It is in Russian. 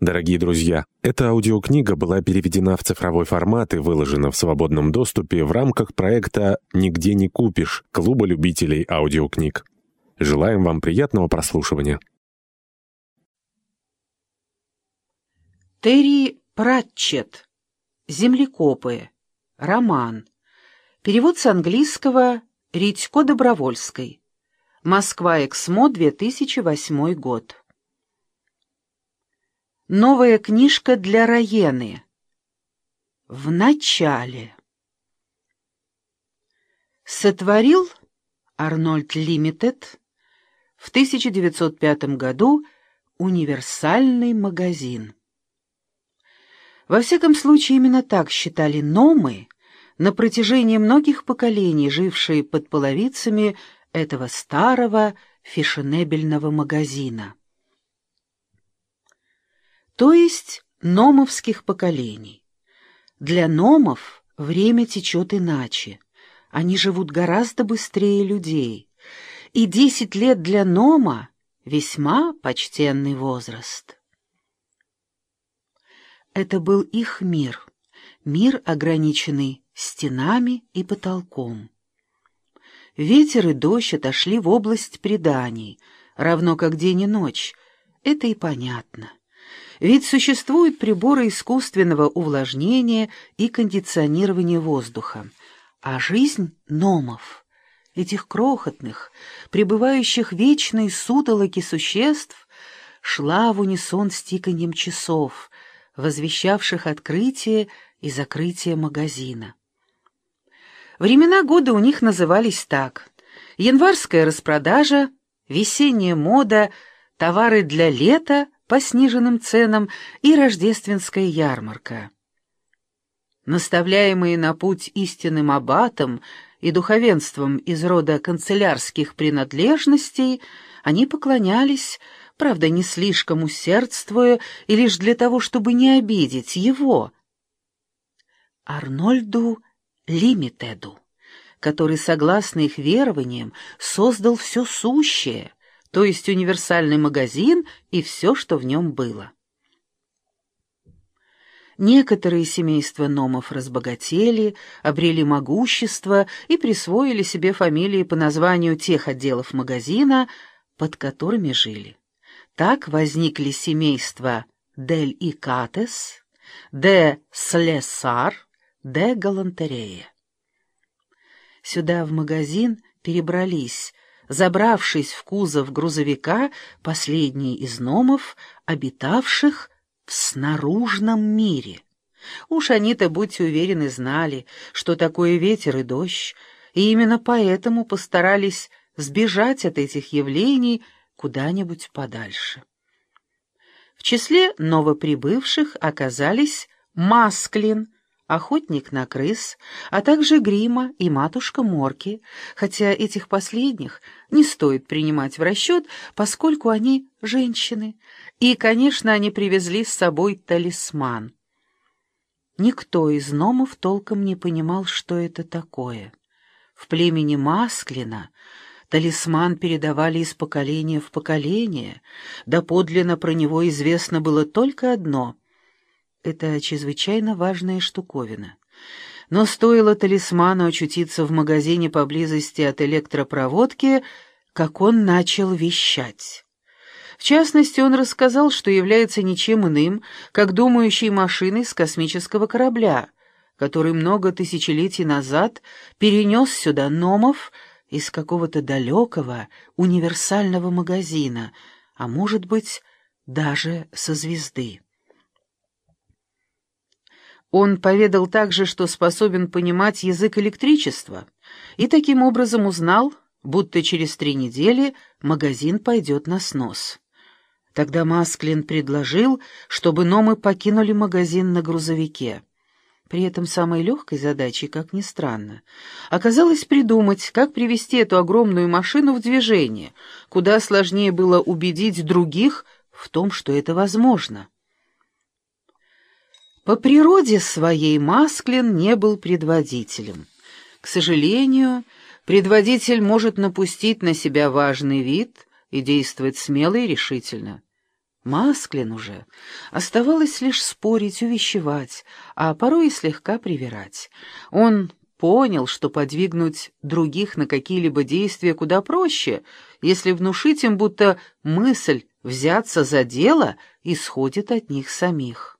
Дорогие друзья, эта аудиокнига была переведена в цифровой формат и выложена в свободном доступе в рамках проекта «Нигде не купишь» Клуба любителей аудиокниг. Желаем вам приятного прослушивания. Терри Пратчет. Землекопы. Роман. Перевод с английского Ритько Добровольской. Москва, Эксмо, 2008 год. Новая книжка для Раены. В начале. Сотворил Арнольд Лимитед в 1905 году универсальный магазин. Во всяком случае, именно так считали номы на протяжении многих поколений, жившие под половицами этого старого фешенебельного магазина то есть номовских поколений. Для номов время течет иначе. Они живут гораздо быстрее людей. И десять лет для нома — весьма почтенный возраст. Это был их мир, мир, ограниченный стенами и потолком. Ветер и дождь отошли в область преданий, равно как день и ночь. Это и понятно. Ведь существуют приборы искусственного увлажнения и кондиционирования воздуха. А жизнь номов, этих крохотных, пребывающих в вечной сутолоке существ, шла в унисон с тиканьем часов, возвещавших открытие и закрытие магазина. Времена года у них назывались так. Январская распродажа, весенняя мода, товары для лета — по сниженным ценам и рождественская ярмарка. Наставляемые на путь истинным аббатом и духовенством из рода канцелярских принадлежностей, они поклонялись, правда, не слишком усердствуя и лишь для того, чтобы не обидеть его, Арнольду Лимитеду, который, согласно их верованиям, создал все сущее — то есть универсальный магазин и все, что в нем было. Некоторые семейства номов разбогатели, обрели могущество и присвоили себе фамилии по названию тех отделов магазина, под которыми жили. Так возникли семейства Дель и Катес, Де Слесар, Де Галантерея. Сюда в магазин перебрались забравшись в кузов грузовика, последний из номов, обитавших в снаружном мире. Уж они-то, будьте уверены, знали, что такое ветер и дождь, и именно поэтому постарались сбежать от этих явлений куда-нибудь подальше. В числе новоприбывших оказались Масклин — охотник на крыс, а также Грима и матушка Морки, хотя этих последних не стоит принимать в расчет, поскольку они женщины, и, конечно, они привезли с собой талисман. Никто из номов толком не понимал, что это такое. В племени Масклина талисман передавали из поколения в поколение, да подлинно про него известно было только одно — это чрезвычайно важная штуковина. Но стоило талисману очутиться в магазине поблизости от электропроводки, как он начал вещать. В частности, он рассказал, что является ничем иным, как думающей машиной с космического корабля, который много тысячелетий назад перенес сюда Номов из какого-то далекого универсального магазина, а может быть, даже со звезды. Он поведал также, что способен понимать язык электричества, и таким образом узнал, будто через три недели магазин пойдет на снос. Тогда Масклин предложил, чтобы Номы покинули магазин на грузовике. При этом самой легкой задачей, как ни странно, оказалось придумать, как привести эту огромную машину в движение, куда сложнее было убедить других в том, что это возможно. По природе своей Масклин не был предводителем. К сожалению, предводитель может напустить на себя важный вид и действовать смело и решительно. Масклин уже оставалось лишь спорить, увещевать, а порой и слегка привирать. Он понял, что подвигнуть других на какие-либо действия куда проще, если внушить им, будто мысль взяться за дело исходит от них самих.